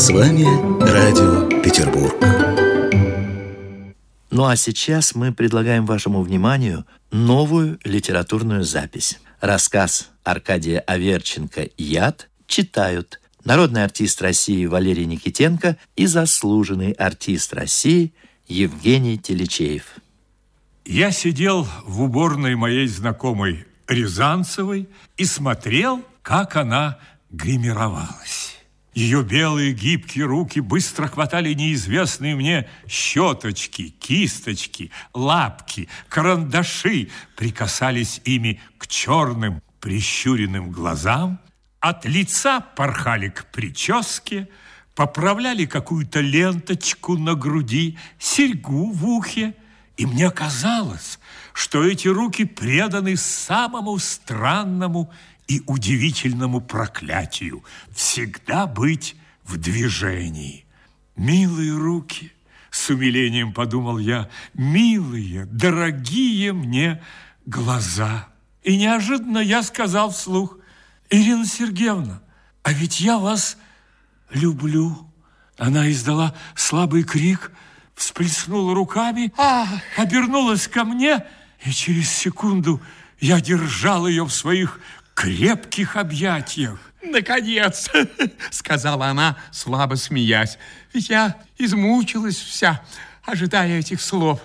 С вами Радио Петербург. Ну а сейчас мы предлагаем вашему вниманию новую литературную запись. Рассказ Аркадия Аверченко «Яд» читают народный артист России Валерий Никитенко и заслуженный артист России Евгений Телечеев. Я сидел в уборной моей знакомой Рязанцевой и смотрел, как она гримировалась. Ее белые гибкие руки быстро хватали неизвестные мне щеточки, кисточки, лапки, карандаши, прикасались ими к черным прищуренным глазам, от лица порхали к прическе, поправляли какую-то ленточку на груди, серьгу в ухе, и мне казалось, что эти руки преданы самому странному и удивительному проклятию всегда быть в движении. Милые руки, с умилением подумал я, милые, дорогие мне глаза. И неожиданно я сказал вслух, Ирина Сергеевна, а ведь я вас люблю. Она издала слабый крик, всплеснула руками, обернулась ко мне, и через секунду я держал ее в своих крепких объятиях. Наконец, сказала она, слабо смеясь. Ведь я измучилась вся, ожидая этих слов.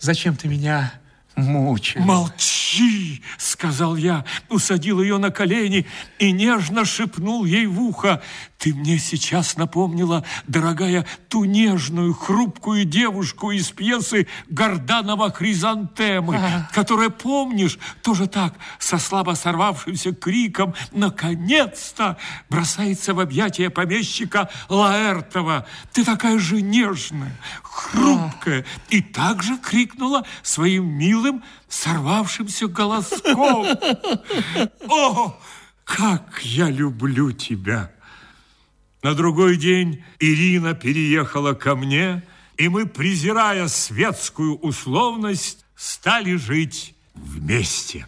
Зачем ты меня мучил? Молчи, сказал я, усадил ее на колени и нежно шепнул ей в ухо. Ты мне сейчас напомнила, дорогая, ту нежную, хрупкую девушку из пьесы Горданова «Хризантемы», а. которая, помнишь, тоже так, со слабо сорвавшимся криком «Наконец-то!» бросается в объятия помещика Лаэртова. Ты такая же нежная, хрупкая, и также крикнула своим милым, сорвавшимся голоском. «О, как я люблю тебя!» На другой день Ирина переехала ко мне, и мы, презирая светскую условность, стали жить вместе.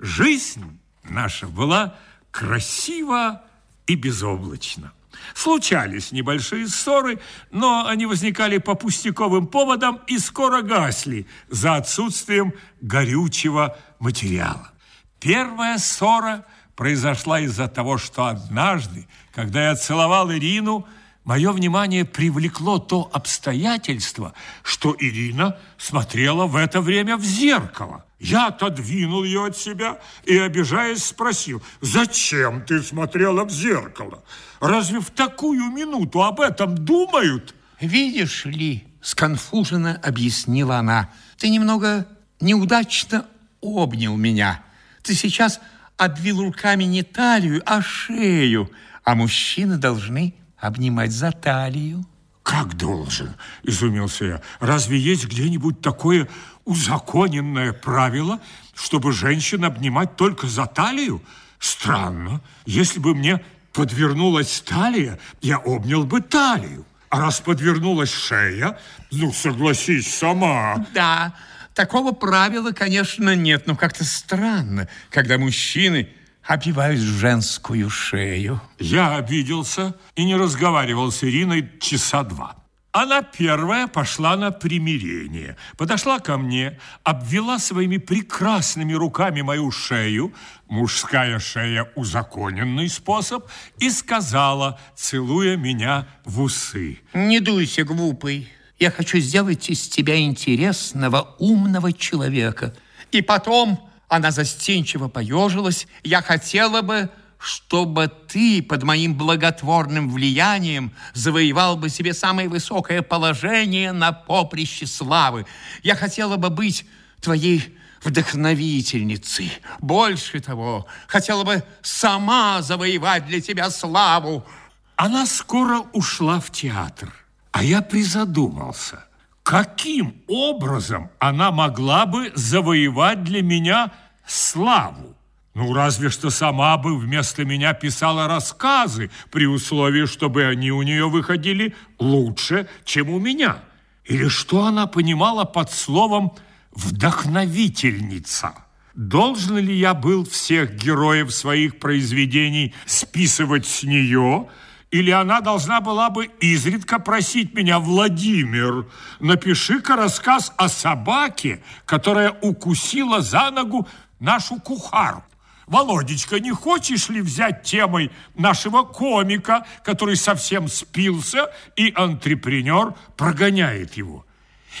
Жизнь наша была красива и безоблачна. Случались небольшие ссоры, но они возникали по пустяковым поводам и скоро гасли за отсутствием горючего материала. Первая ссора – произошла из-за того, что однажды, когда я целовал Ирину, мое внимание привлекло то обстоятельство, что Ирина смотрела в это время в зеркало. Я отодвинул ее от себя и, обижаясь, спросил, «Зачем ты смотрела в зеркало? Разве в такую минуту об этом думают?» «Видишь ли, сконфуженно объяснила она, ты немного неудачно обнял меня. Ты сейчас обвил руками не талию, а шею, а мужчины должны обнимать за талию. Как должен? Изумился я. Разве есть где-нибудь такое узаконенное правило, чтобы женщин обнимать только за талию? Странно. Если бы мне подвернулась талия, я обнял бы талию. А раз подвернулась шея, ну, согласись сама. Да, Такого правила, конечно, нет, но как-то странно, когда мужчины обвивают женскую шею. Я обиделся и не разговаривал с Ириной часа два. Она первая пошла на примирение, подошла ко мне, обвела своими прекрасными руками мою шею, мужская шея – узаконенный способ, и сказала, целуя меня в усы. «Не дуйся, глупый, я хочу сделать из тебя интересного, умного человека. И потом она застенчиво поежилась. Я хотела бы, чтобы ты под моим благотворным влиянием завоевал бы себе самое высокое положение на поприще славы. Я хотела бы быть твоей вдохновительницей. Больше того, хотела бы сама завоевать для тебя славу. Она скоро ушла в театр. А я призадумался, каким образом она могла бы завоевать для меня славу? Ну, разве что сама бы вместо меня писала рассказы, при условии, чтобы они у нее выходили лучше, чем у меня. Или что она понимала под словом «вдохновительница»? Должен ли я был всех героев своих произведений списывать с нее – или она должна была бы изредка просить меня, Владимир, напиши-ка рассказ о собаке, которая укусила за ногу нашу кухарку. Володечка, не хочешь ли взять темой нашего комика, который совсем спился, и антрепренер прогоняет его?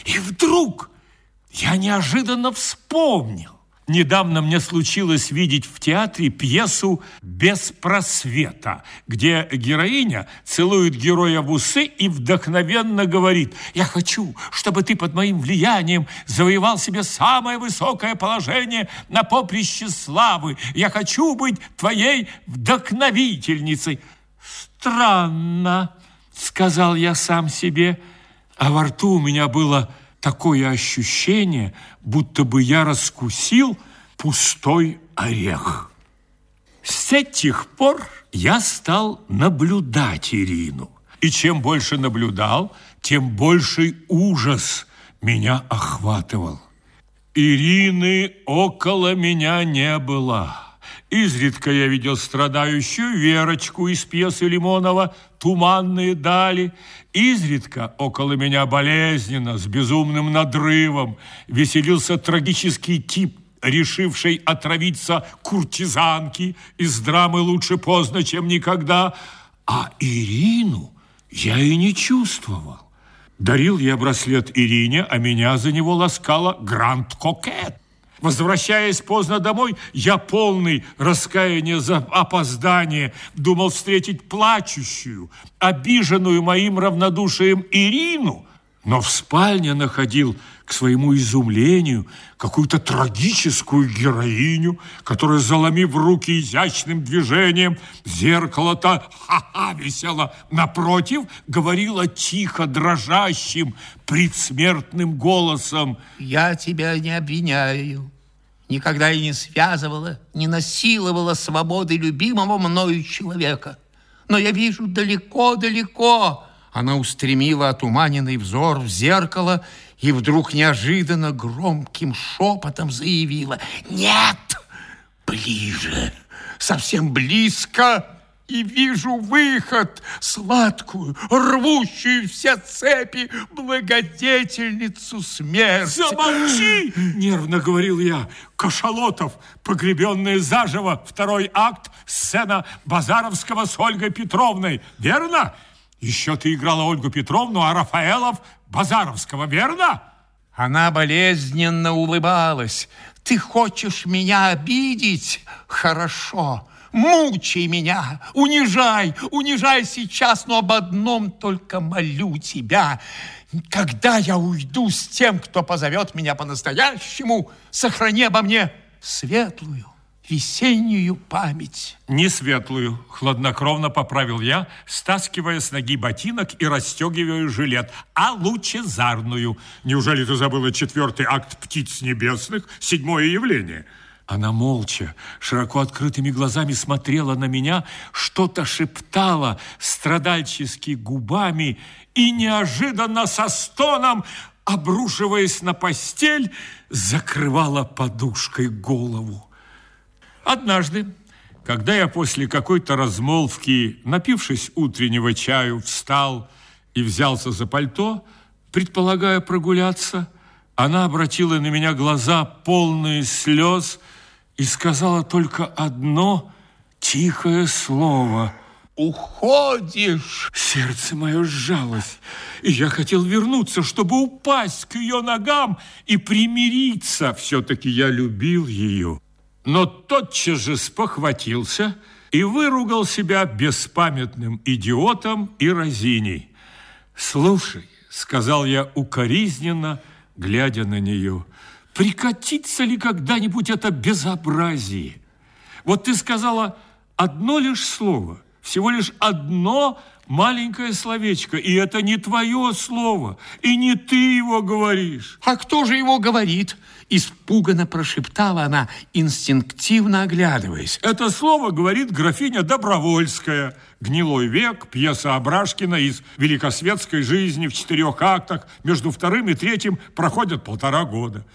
И вдруг я неожиданно вспомнил. Недавно мне случилось видеть в театре пьесу «Без просвета», где героиня целует героя в усы и вдохновенно говорит «Я хочу, чтобы ты под моим влиянием завоевал себе самое высокое положение на поприще славы. Я хочу быть твоей вдохновительницей». «Странно», — сказал я сам себе, а во рту у меня было такое ощущение, будто бы я раскусил пустой орех. С этих пор я стал наблюдать Ирину. И чем больше наблюдал, тем больший ужас меня охватывал. Ирины около меня не было. Изредка я видел страдающую Верочку из пьесы Лимонова «Туманные дали». Изредка около меня болезненно, с безумным надрывом, веселился трагический тип, решивший отравиться куртизанки из драмы «Лучше поздно, чем никогда». А Ирину я и не чувствовал. Дарил я браслет Ирине, а меня за него ласкала Гранд Кокет. Возвращаясь поздно домой, я полный раскаяния за опоздание. Думал встретить плачущую, обиженную моим равнодушием Ирину, но в спальне находил к своему изумлению какую-то трагическую героиню, которая, заломив руки изящным движением, зеркало-то ха-ха висела напротив, говорила тихо, дрожащим, предсмертным голосом. Я тебя не обвиняю. Никогда и не связывала, не насиловала свободы любимого мною человека. Но я вижу далеко-далеко. Она устремила отуманенный взор в зеркало и вдруг неожиданно громким шепотом заявила «Нет, ближе, совсем близко!» и вижу выход, сладкую, рвущую все цепи, благодетельницу смерти. Замолчи, нервно говорил я. Кашалотов, погребенный заживо, второй акт, сцена Базаровского с Ольгой Петровной. Верно? Еще ты играла Ольгу Петровну, а Рафаэлов Базаровского, верно? Она болезненно улыбалась. Ты хочешь меня обидеть? Хорошо. Мучай меня, унижай, унижай сейчас, но об одном только молю тебя. Когда я уйду с тем, кто позовет меня по-настоящему, сохрани обо мне светлую, весеннюю память. Не светлую, хладнокровно поправил я, стаскивая с ноги ботинок и расстегивая жилет, а лучезарную. Неужели ты забыла четвертый акт «Птиц небесных», седьмое явление? Она молча, широко открытыми глазами смотрела на меня, что-то шептала страдальчески губами и неожиданно со стоном, обрушиваясь на постель, закрывала подушкой голову. Однажды, когда я после какой-то размолвки, напившись утреннего чаю, встал и взялся за пальто, предполагая прогуляться, она обратила на меня глаза, полные слез, и сказала только одно тихое слово «Уходишь!» Сердце мое сжалось, и я хотел вернуться, чтобы упасть к ее ногам и примириться. Все-таки я любил ее. Но тотчас же спохватился и выругал себя беспамятным идиотом и разиней. «Слушай», — сказал я укоризненно, глядя на нее, — прекратится ли когда-нибудь это безобразие? Вот ты сказала одно лишь слово, всего лишь одно маленькое словечко, и это не твое слово, и не ты его говоришь. А кто же его говорит? Испуганно прошептала она, инстинктивно оглядываясь. Это слово говорит графиня Добровольская. «Гнилой век», пьеса Абрашкина из «Великосветской жизни» в четырех актах. Между вторым и третьим проходят полтора года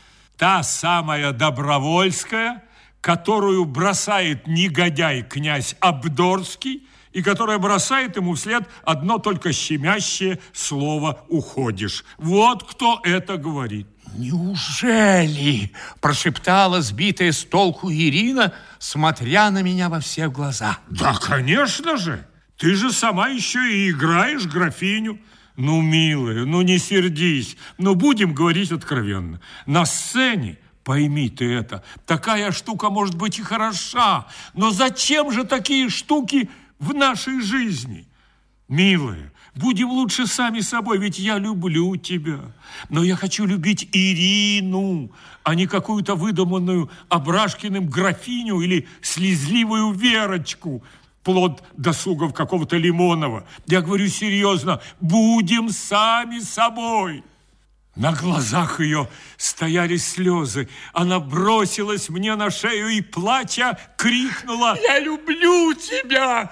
та самая Добровольская, которую бросает негодяй князь Абдорский и которая бросает ему вслед одно только щемящее слово «уходишь». Вот кто это говорит. Неужели? Прошептала сбитая с толку Ирина, смотря на меня во все глаза. Да, конечно же. Ты же сама еще и играешь графиню. Ну, милая, ну не сердись. Ну, будем говорить откровенно. На сцене Пойми ты это, такая штука может быть и хороша, но зачем же такие штуки в нашей жизни? Милая, будем лучше сами собой, ведь я люблю тебя. Но я хочу любить Ирину, а не какую-то выдуманную Абрашкиным графиню или слезливую Верочку, плод досугов какого-то Лимонова. Я говорю серьезно, будем сами собой. На глазах ее стояли слезы. Она бросилась мне на шею и, плача, крикнула «Я люблю тебя!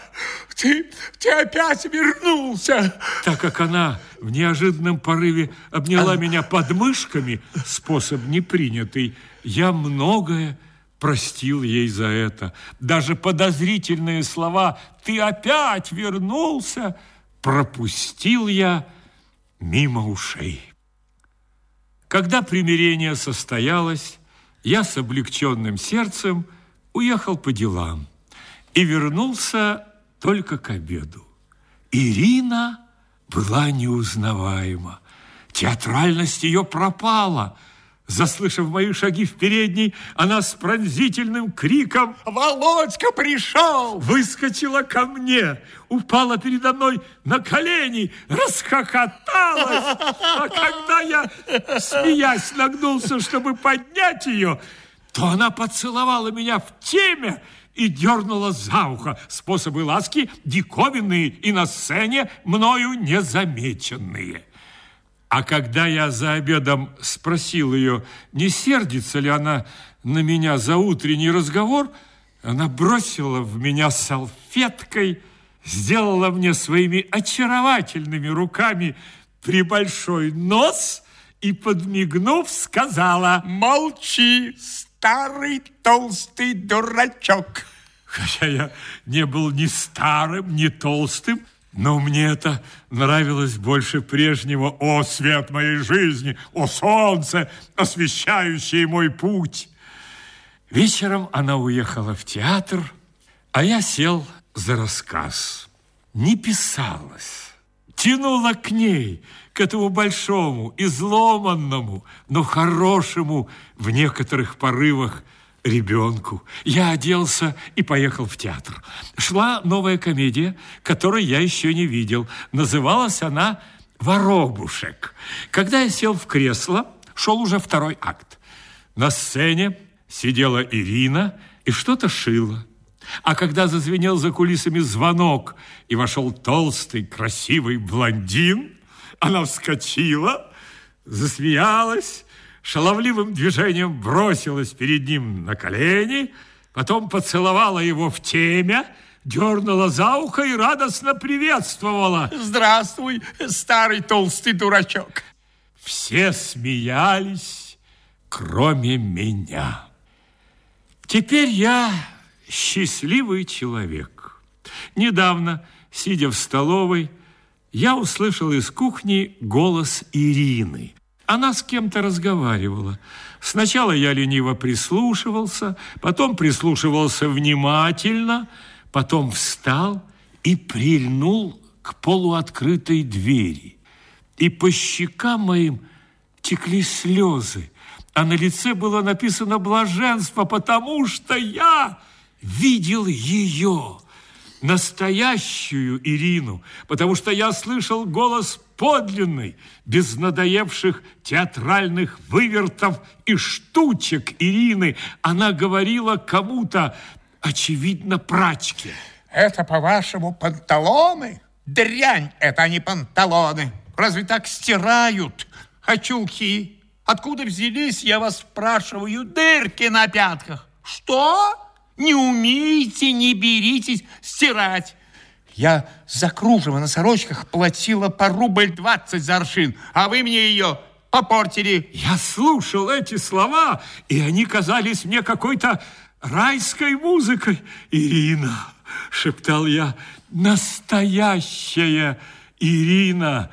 Ты, ты опять вернулся!» Так как она в неожиданном порыве обняла меня подмышками, способ непринятый, я многое простил ей за это. Даже подозрительные слова «ты опять вернулся» пропустил я мимо ушей. Когда примирение состоялось, я с облегченным сердцем уехал по делам и вернулся только к обеду. Ирина была неузнаваема. Театральность ее пропала – Заслышав мои шаги в передней, она с пронзительным криком «Володька пришел!» выскочила ко мне, упала передо мной на колени, расхохоталась. А когда я, смеясь, нагнулся, чтобы поднять ее, то она поцеловала меня в теме и дернула за ухо. Способы ласки диковинные и на сцене мною незамеченные. А когда я за обедом спросил ее, не сердится ли она на меня за утренний разговор, она бросила в меня салфеткой, сделала мне своими очаровательными руками прибольшой нос и, подмигнув, сказала «Молчи, старый толстый дурачок!» Хотя я не был ни старым, ни толстым, но мне это нравилось больше прежнего. О, свет моей жизни! О, солнце, освещающее мой путь! Вечером она уехала в театр, а я сел за рассказ. Не писалось. Тянула к ней, к этому большому, изломанному, но хорошему в некоторых порывах ребенку. Я оделся и поехал в театр. Шла новая комедия, которую я еще не видел. Называлась она «Воробушек». Когда я сел в кресло, шел уже второй акт. На сцене сидела Ирина и что-то шила. А когда зазвенел за кулисами звонок и вошел толстый, красивый блондин, она вскочила, засмеялась, шаловливым движением бросилась перед ним на колени, потом поцеловала его в темя, дернула за ухо и радостно приветствовала. Здравствуй, старый толстый дурачок. Все смеялись, кроме меня. Теперь я счастливый человек. Недавно, сидя в столовой, я услышал из кухни голос Ирины. Она с кем-то разговаривала. Сначала я лениво прислушивался, потом прислушивался внимательно, потом встал и прильнул к полуоткрытой двери. И по щекам моим текли слезы, а на лице было написано блаженство, потому что я видел ее, настоящую Ирину, потому что я слышал голос подлинный, без надоевших театральных вывертов и штучек Ирины. Она говорила кому-то, очевидно, прачке. Это, по-вашему, панталоны? Дрянь, это не панталоны. Разве так стирают? А? Откуда взялись, я вас спрашиваю, дырки на пятках? Что? Не умеете, не беритесь стирать. Я за кружево на сорочках платила по рубль двадцать за аршин, а вы мне ее попортили. Я слушал эти слова, и они казались мне какой-то райской музыкой. Ирина, шептал я, настоящая Ирина.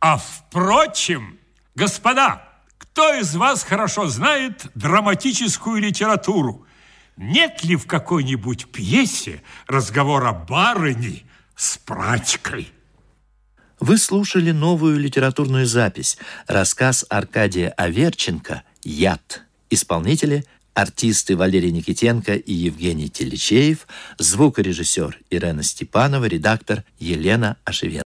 А впрочем, господа, кто из вас хорошо знает драматическую литературу? Нет ли в какой-нибудь пьесе разговора барыни с прачкой? Вы слушали новую литературную запись, рассказ Аркадия Аверченко «Яд». Исполнители – артисты Валерий Никитенко и Евгений Телечеев, звукорежиссер Ирена Степанова, редактор Елена Ашевер.